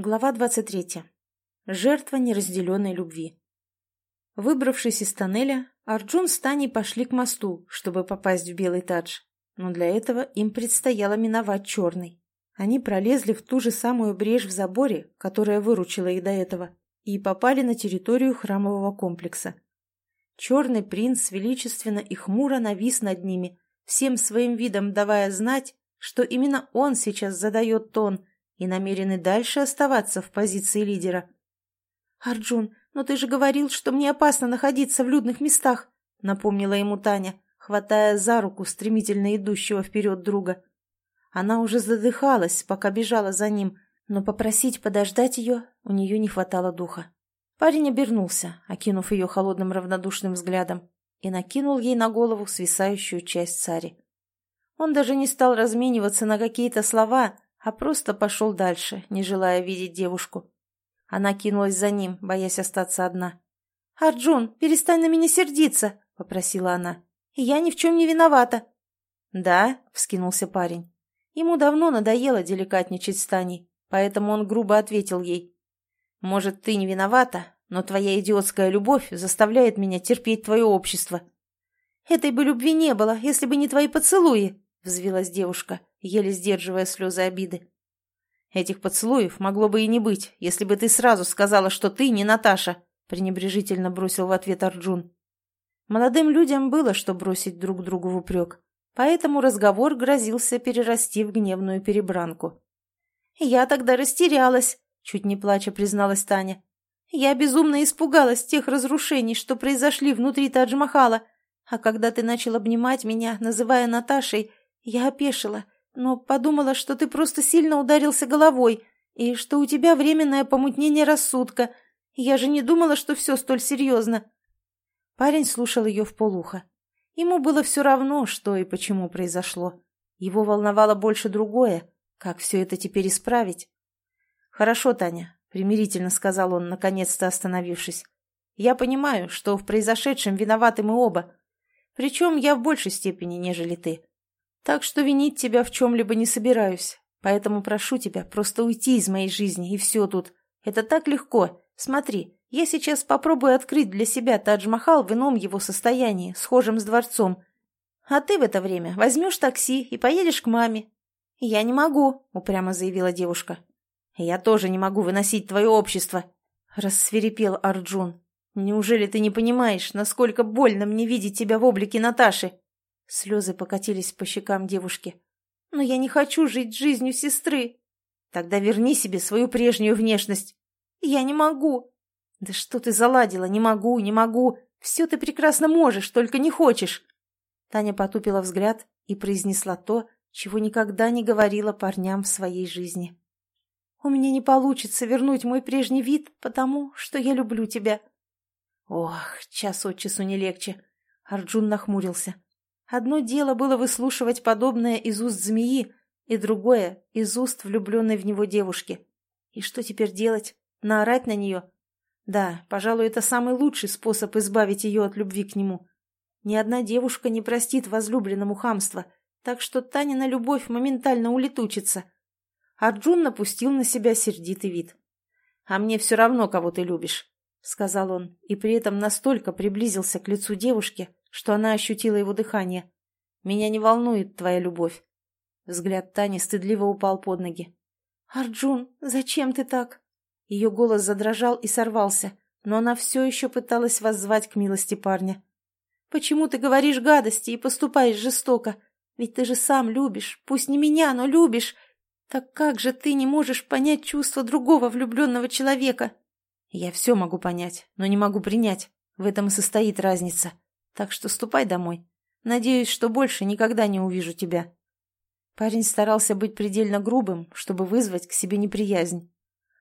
Глава 23. Жертва неразделенной любви. Выбравшись из тоннеля, Арджун с Таней пошли к мосту, чтобы попасть в Белый Тадж. Но для этого им предстояло миновать Черный. Они пролезли в ту же самую брешь в заборе, которая выручила их до этого, и попали на территорию храмового комплекса. Черный принц величественно и хмуро навис над ними, всем своим видом давая знать, что именно он сейчас задает тон – и намерены дальше оставаться в позиции лидера. «Арджун, но ты же говорил, что мне опасно находиться в людных местах», — напомнила ему Таня, хватая за руку стремительно идущего вперед друга. Она уже задыхалась, пока бежала за ним, но попросить подождать ее у нее не хватало духа. Парень обернулся, окинув ее холодным равнодушным взглядом, и накинул ей на голову свисающую часть цари. Он даже не стал размениваться на какие-то слова, а просто пошел дальше, не желая видеть девушку. Она кинулась за ним, боясь остаться одна. «Арджун, перестань на меня сердиться!» — попросила она. «Я ни в чем не виновата!» «Да?» — вскинулся парень. Ему давно надоело деликатничать с Таней, поэтому он грубо ответил ей. «Может, ты не виновата, но твоя идиотская любовь заставляет меня терпеть твое общество». «Этой бы любви не было, если бы не твои поцелуи!» — взвилась девушка еле сдерживая слезы обиды. «Этих поцелуев могло бы и не быть, если бы ты сразу сказала, что ты не Наташа», пренебрежительно бросил в ответ Арджун. Молодым людям было что бросить друг другу в упрек, поэтому разговор грозился перерасти в гневную перебранку. «Я тогда растерялась», — чуть не плача призналась Таня. «Я безумно испугалась тех разрушений, что произошли внутри Тадж-Махала, а когда ты начал обнимать меня, называя Наташей, я опешила но подумала, что ты просто сильно ударился головой и что у тебя временное помутнение рассудка. Я же не думала, что все столь серьезно». Парень слушал ее в полухо. Ему было все равно, что и почему произошло. Его волновало больше другое, как все это теперь исправить. «Хорошо, Таня», — примирительно сказал он, наконец-то остановившись. «Я понимаю, что в произошедшем виноваты мы оба. Причем я в большей степени, нежели ты. Так что винить тебя в чем-либо не собираюсь. Поэтому прошу тебя просто уйти из моей жизни, и все тут. Это так легко. Смотри, я сейчас попробую открыть для себя Тадж-Махал в ином его состоянии, схожем с дворцом. А ты в это время возьмешь такси и поедешь к маме. Я не могу, упрямо заявила девушка. Я тоже не могу выносить твое общество, рассверепел Арджун. Неужели ты не понимаешь, насколько больно мне видеть тебя в облике Наташи? Слезы покатились по щекам девушки. «Но я не хочу жить жизнью сестры!» «Тогда верни себе свою прежнюю внешность!» «Я не могу!» «Да что ты заладила? Не могу, не могу! Все ты прекрасно можешь, только не хочешь!» Таня потупила взгляд и произнесла то, чего никогда не говорила парням в своей жизни. «У меня не получится вернуть мой прежний вид, потому что я люблю тебя». Ох, час от часу не легче. Арджун нахмурился. Одно дело было выслушивать подобное из уст змеи, и другое — из уст влюбленной в него девушки. И что теперь делать? Наорать на нее? Да, пожалуй, это самый лучший способ избавить ее от любви к нему. Ни одна девушка не простит возлюбленному хамства, так что Танина любовь моментально улетучится. Арджун напустил на себя сердитый вид. «А мне все равно, кого ты любишь», — сказал он, и при этом настолько приблизился к лицу девушки, что она ощутила его дыхание. «Меня не волнует твоя любовь». Взгляд Тани стыдливо упал под ноги. «Арджун, зачем ты так?» Ее голос задрожал и сорвался, но она все еще пыталась воззвать к милости парня. «Почему ты говоришь гадости и поступаешь жестоко? Ведь ты же сам любишь, пусть не меня, но любишь. Так как же ты не можешь понять чувства другого влюбленного человека?» «Я все могу понять, но не могу принять. В этом и состоит разница», так что ступай домой. Надеюсь, что больше никогда не увижу тебя». Парень старался быть предельно грубым, чтобы вызвать к себе неприязнь.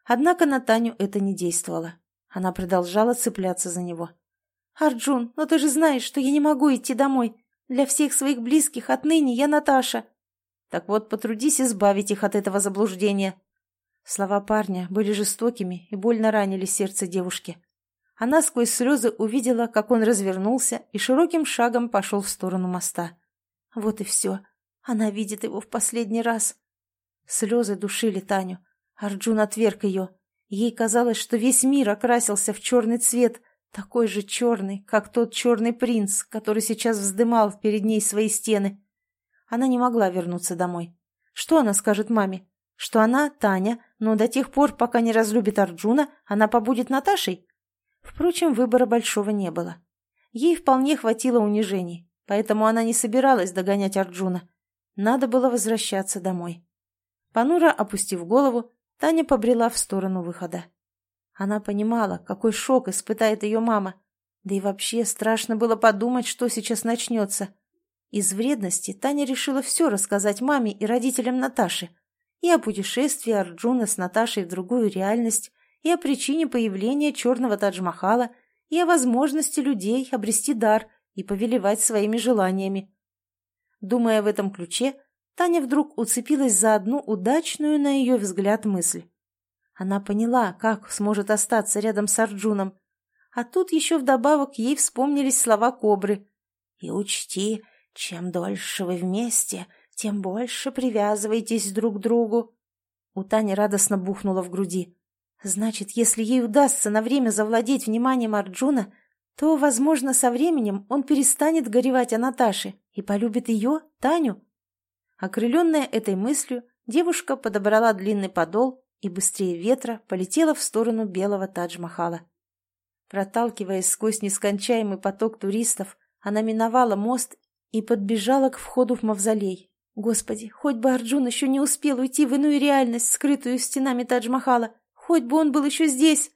Однако на Таню это не действовало. Она продолжала цепляться за него. «Арджун, но ты же знаешь, что я не могу идти домой. Для всех своих близких отныне я Наташа». «Так вот, потрудись избавить их от этого заблуждения». Слова парня были жестокими и больно ранили сердце девушки. Она сквозь слезы увидела, как он развернулся и широким шагом пошел в сторону моста. Вот и все. Она видит его в последний раз. Слезы душили Таню. Арджун отверг ее. Ей казалось, что весь мир окрасился в черный цвет, такой же черный, как тот черный принц, который сейчас вздымал перед ней свои стены. Она не могла вернуться домой. Что она скажет маме? Что она, Таня, но до тех пор, пока не разлюбит Арджуна, она побудет Наташей? Впрочем, выбора большого не было. Ей вполне хватило унижений, поэтому она не собиралась догонять Арджуна. Надо было возвращаться домой. Понуро опустив голову, Таня побрела в сторону выхода. Она понимала, какой шок испытает ее мама. Да и вообще страшно было подумать, что сейчас начнется. Из вредности Таня решила все рассказать маме и родителям Наташи. И о путешествии Арджуна с Наташей в другую реальность, и о причине появления черного Тадж-Махала, и о возможности людей обрести дар и повелевать своими желаниями. Думая в этом ключе, Таня вдруг уцепилась за одну удачную, на ее взгляд, мысль. Она поняла, как сможет остаться рядом с Арджуном. А тут еще вдобавок ей вспомнились слова Кобры. «И учти, чем дольше вы вместе, тем больше привязываетесь друг к другу». У Тани радостно бухнуло в груди. «Значит, если ей удастся на время завладеть вниманием Арджуна, то, возможно, со временем он перестанет горевать о Наташе и полюбит ее, Таню». Окрыленная этой мыслью, девушка подобрала длинный подол и быстрее ветра полетела в сторону белого Тадж-Махала. Проталкиваясь сквозь нескончаемый поток туристов, она миновала мост и подбежала к входу в мавзолей. Господи, хоть бы Арджун еще не успел уйти в иную реальность, скрытую стенами Тадж-Махала, хоть бы он был еще здесь!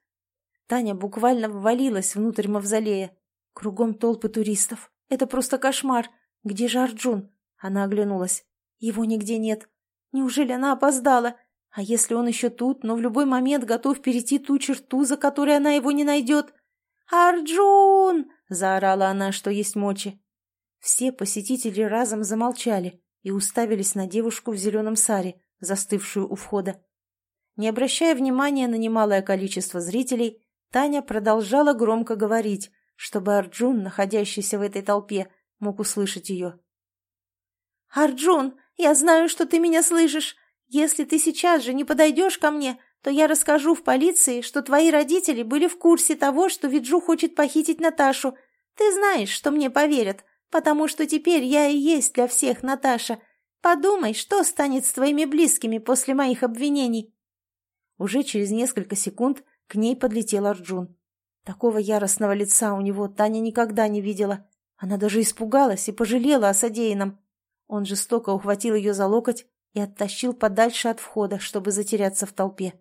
Таня буквально ввалилась внутрь мавзолея. Кругом толпы туристов. Это просто кошмар. Где же Арджун? Она оглянулась. Его нигде нет. Неужели она опоздала? А если он еще тут, но в любой момент готов перейти ту черту, за которой она его не найдет? «Арджун!» — заорала она, что есть мочи. Все посетители разом замолчали и уставились на девушку в зеленом саре, застывшую у входа. Не обращая внимания на немалое количество зрителей, Таня продолжала громко говорить, чтобы Арджун, находящийся в этой толпе, мог услышать ее. «Арджун, я знаю, что ты меня слышишь. Если ты сейчас же не подойдешь ко мне, то я расскажу в полиции, что твои родители были в курсе того, что Виджу хочет похитить Наташу. Ты знаешь, что мне поверят, потому что теперь я и есть для всех Наташа. Подумай, что станет с твоими близкими после моих обвинений». Уже через несколько секунд к ней подлетел Арджун. Такого яростного лица у него Таня никогда не видела. Она даже испугалась и пожалела о содеянном. Он жестоко ухватил ее за локоть и оттащил подальше от входа, чтобы затеряться в толпе.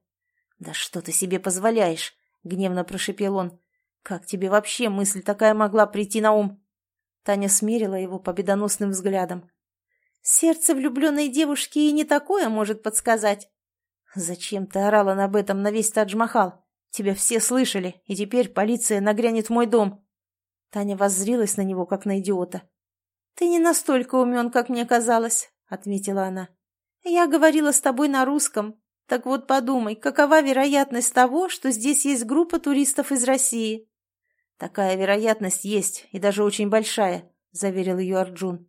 «Да что ты себе позволяешь?» — гневно прошипел он. «Как тебе вообще мысль такая могла прийти на ум?» Таня смерила его победоносным взглядом. «Сердце влюбленной девушки и не такое может подсказать». «Зачем ты орала об этом на весь Тадж-Махал? Тебя все слышали, и теперь полиция нагрянет в мой дом». Таня воззрилась на него, как на идиота. «Ты не настолько умен, как мне казалось», — отметила она. «Я говорила с тобой на русском. Так вот подумай, какова вероятность того, что здесь есть группа туристов из России?» «Такая вероятность есть, и даже очень большая», — заверил ее Арджун.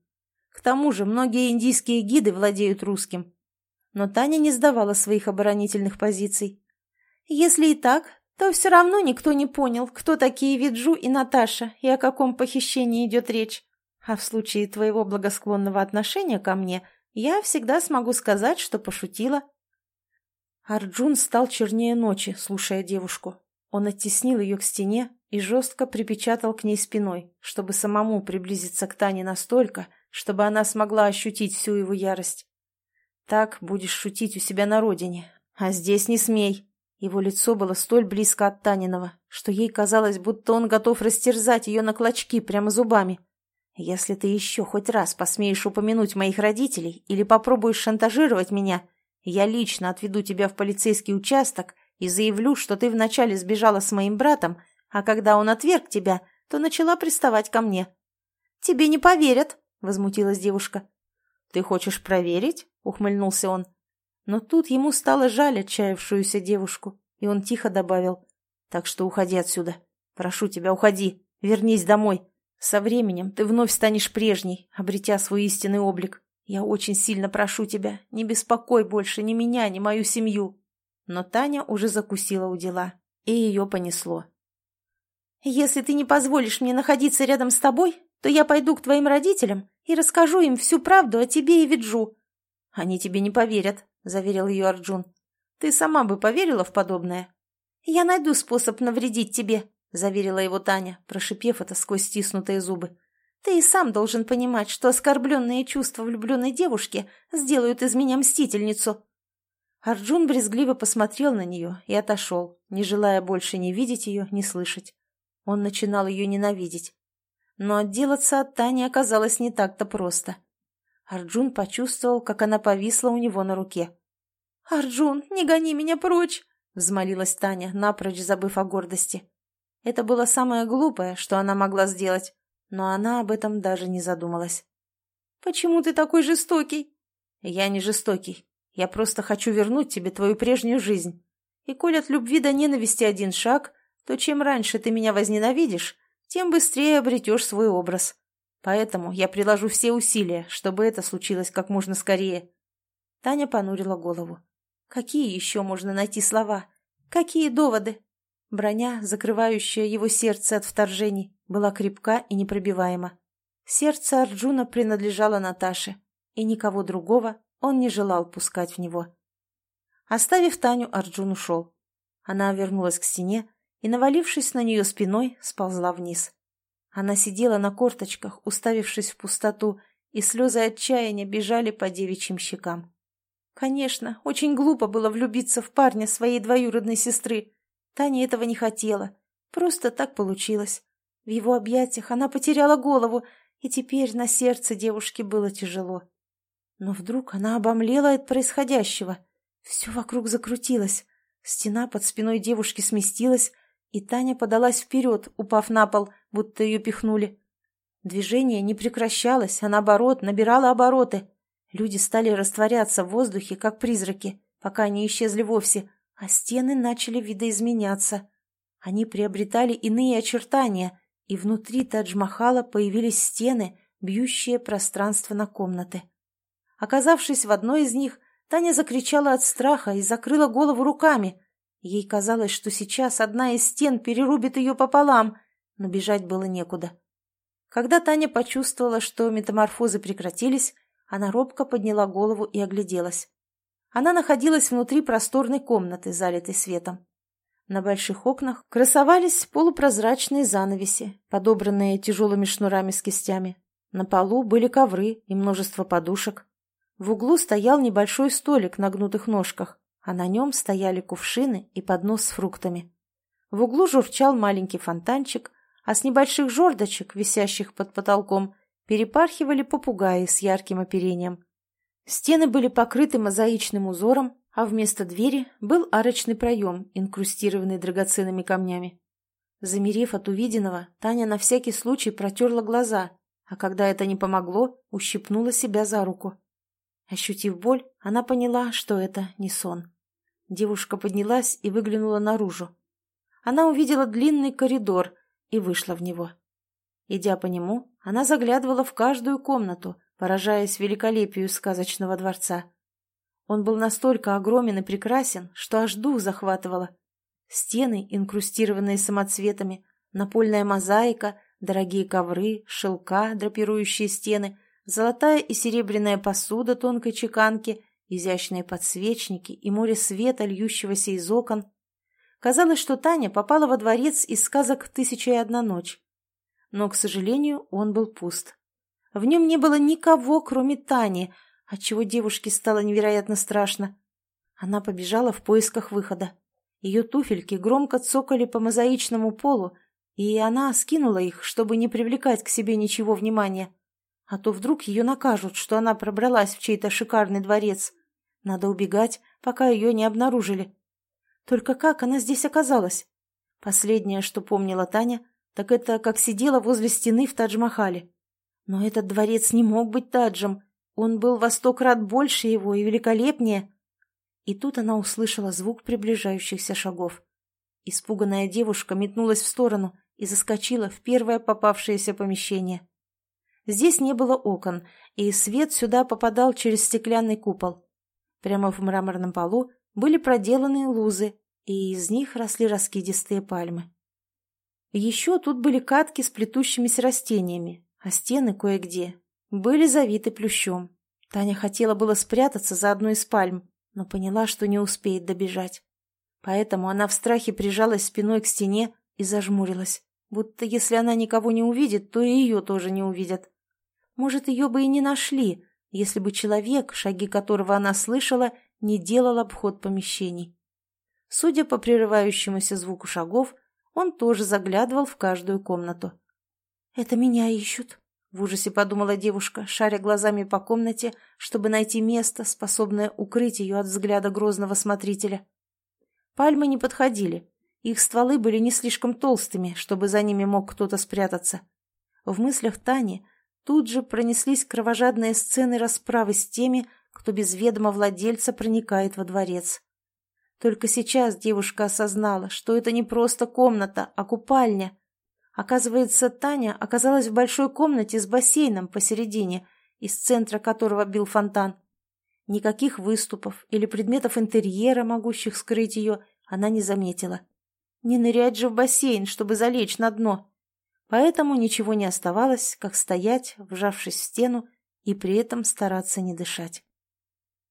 «К тому же многие индийские гиды владеют русским». Но Таня не сдавала своих оборонительных позиций. «Если и так, то все равно никто не понял, кто такие Виджу и Наташа и о каком похищении идет речь. А в случае твоего благосклонного отношения ко мне я всегда смогу сказать, что пошутила. Арджун стал чернее ночи, слушая девушку. Он оттеснил ее к стене и жестко припечатал к ней спиной, чтобы самому приблизиться к Тане настолько, чтобы она смогла ощутить всю его ярость. «Так будешь шутить у себя на родине, а здесь не смей». Его лицо было столь близко от Таниного, что ей казалось, будто он готов растерзать ее на клочки прямо зубами. Если ты еще хоть раз посмеешь упомянуть моих родителей или попробуешь шантажировать меня, я лично отведу тебя в полицейский участок и заявлю, что ты вначале сбежала с моим братом, а когда он отверг тебя, то начала приставать ко мне». «Тебе не поверят», — возмутилась девушка. «Ты хочешь проверить?» — ухмыльнулся он. Но тут ему стало жаль отчаявшуюся девушку, и он тихо добавил. «Так что уходи отсюда. Прошу тебя, уходи. Вернись домой. Со временем ты вновь станешь прежней, обретя свой истинный облик. Я очень сильно прошу тебя, не беспокой больше ни меня, ни мою семью. но Таня уже закусила у дела, и ее понесло. «Если ты не позволишь мне находиться рядом с тобой, то я пойду к твоим родителям и расскажу им всю правду о тебе и Виджу». «Они тебе не поверят», — заверил ее Арджун. «Ты сама бы поверила в подобное?» «Я найду способ навредить тебе», — заверила его Таня, прошипев это сквозь стиснутые зубы. «Ты и сам должен понимать, что оскорбленные чувства влюбленной девушки сделают из меня мстительницу». Арджун брезгливо посмотрел на нее и отошел, не желая больше ни видеть ее, ни слышать. Он начинал ее ненавидеть. Но отделаться от Тани оказалось не так-то просто. Арджун почувствовал, как она повисла у него на руке. «Арджун, не гони меня прочь!» — взмолилась Таня, напрочь забыв о гордости. Это было самое глупое, что она могла сделать, но она об этом даже не задумалась. «Почему ты такой жестокий?» «Я не жестокий. Я просто хочу вернуть тебе твою прежнюю жизнь. И коль от любви до ненависти один шаг, то чем раньше ты меня возненавидишь, тем быстрее обретешь свой образ. Поэтому я приложу все усилия, чтобы это случилось как можно скорее». Таня понурила голову. «Какие еще можно найти слова? Какие доводы?» Броня, закрывающая его сердце от вторжений, была крепка и непробиваема. Сердце Арджуна принадлежало Наташе, и никого другого он не желал пускать в него. Оставив Таню, Арджун ушел. Она вернулась к стене и, навалившись на нее спиной, сползла вниз. Она сидела на корточках, уставившись в пустоту, и слезы отчаяния бежали по девичьим щекам. Конечно, очень глупо было влюбиться в парня своей двоюродной сестры. Таня этого не хотела. Просто так получилось. В его объятиях она потеряла голову, и теперь на сердце девушки было тяжело. Но вдруг она обомлела от происходящего. Все вокруг закрутилось. Стена под спиной девушки сместилась, и Таня подалась вперед, упав на пол, будто ее пихнули. Движение не прекращалось, а наоборот, набирало обороты. Люди стали растворяться в воздухе, как призраки, пока не исчезли вовсе, а стены начали видоизменяться. Они приобретали иные очертания, и внутри Тадж-Махала появились стены, бьющие пространство на комнаты. Оказавшись в одной из них, Таня закричала от страха и закрыла голову руками. Ей казалось, что сейчас одна из стен перерубит ее пополам, но бежать было некуда. Когда Таня почувствовала, что метаморфозы прекратились, она робко подняла голову и огляделась. Она находилась внутри просторной комнаты, залитой светом. На больших окнах красовались полупрозрачные занавеси, подобранные тяжелыми шнурами с кистями. На полу были ковры и множество подушек. В углу стоял небольшой столик на гнутых ножках, а на нем стояли кувшины и поднос с фруктами. В углу журчал маленький фонтанчик, а с небольших жердочек, висящих под потолком, перепархивали попугаи с ярким оперением. Стены были покрыты мозаичным узором, а вместо двери был арочный проем, инкрустированный драгоценными камнями. Замерев от увиденного, Таня на всякий случай протерла глаза, а когда это не помогло, ущипнула себя за руку. Ощутив боль, она поняла, что это не сон. Девушка поднялась и выглянула наружу. Она увидела длинный коридор и вышла в него. Идя по нему, она заглядывала в каждую комнату, поражаясь великолепию сказочного дворца. Он был настолько огромен и прекрасен, что аж дух захватывало. Стены, инкрустированные самоцветами, напольная мозаика, дорогие ковры, шелка, драпирующие стены — Золотая и серебряная посуда тонкой чеканки, изящные подсвечники и море света, льющегося из окон. Казалось, что Таня попала во дворец из сказок «Тысяча и одна ночь». Но, к сожалению, он был пуст. В нем не было никого, кроме Тани, отчего девушке стало невероятно страшно. Она побежала в поисках выхода. Ее туфельки громко цокали по мозаичному полу, и она скинула их, чтобы не привлекать к себе ничего внимания. А то вдруг ее накажут, что она пробралась в чей-то шикарный дворец. Надо убегать, пока ее не обнаружили. Только как она здесь оказалась? Последнее, что помнила Таня, так это как сидела возле стены в Тадж-Махале. Но этот дворец не мог быть Таджем. Он был во сто крат больше его и великолепнее. И тут она услышала звук приближающихся шагов. Испуганная девушка метнулась в сторону и заскочила в первое попавшееся помещение. Здесь не было окон, и свет сюда попадал через стеклянный купол. Прямо в мраморном полу были проделаны лузы, и из них росли раскидистые пальмы. Еще тут были катки с плетущимися растениями, а стены кое-где были завиты плющом. Таня хотела было спрятаться за одной из пальм, но поняла, что не успеет добежать. Поэтому она в страхе прижалась спиной к стене и зажмурилась, будто если она никого не увидит, то и ее тоже не увидят. Может, ее бы и не нашли, если бы человек, шаги которого она слышала, не делал обход помещений. Судя по прерывающемуся звуку шагов, он тоже заглядывал в каждую комнату. «Это меня ищут», — в ужасе подумала девушка, шаря глазами по комнате, чтобы найти место, способное укрыть ее от взгляда грозного смотрителя. Пальмы не подходили. Их стволы были не слишком толстыми, чтобы за ними мог кто-то спрятаться. В мыслях Тани тут же пронеслись кровожадные сцены расправы с теми, кто без ведома владельца проникает во дворец. Только сейчас девушка осознала, что это не просто комната, а купальня. Оказывается, Таня оказалась в большой комнате с бассейном посередине, из центра которого бил фонтан. Никаких выступов или предметов интерьера, могущих скрыть ее, она не заметила. Не нырять же в бассейн, чтобы залечь на дно. Поэтому ничего не оставалось, как стоять, вжавшись в стену, и при этом стараться не дышать.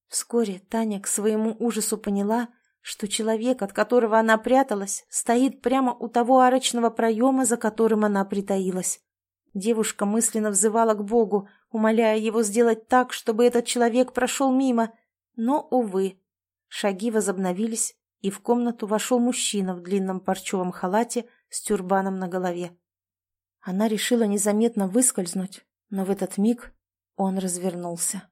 Вскоре Таня к своему ужасу поняла, что человек, от которого она пряталась, стоит прямо у того арочного проема, за которым она притаилась. Девушка мысленно взывала к Богу, умоляя его сделать так, чтобы этот человек прошел мимо. Но, увы, шаги возобновились, и в комнату вошел мужчина в длинном парчевом халате с тюрбаном на голове. Она решила незаметно выскользнуть, но в этот миг он развернулся.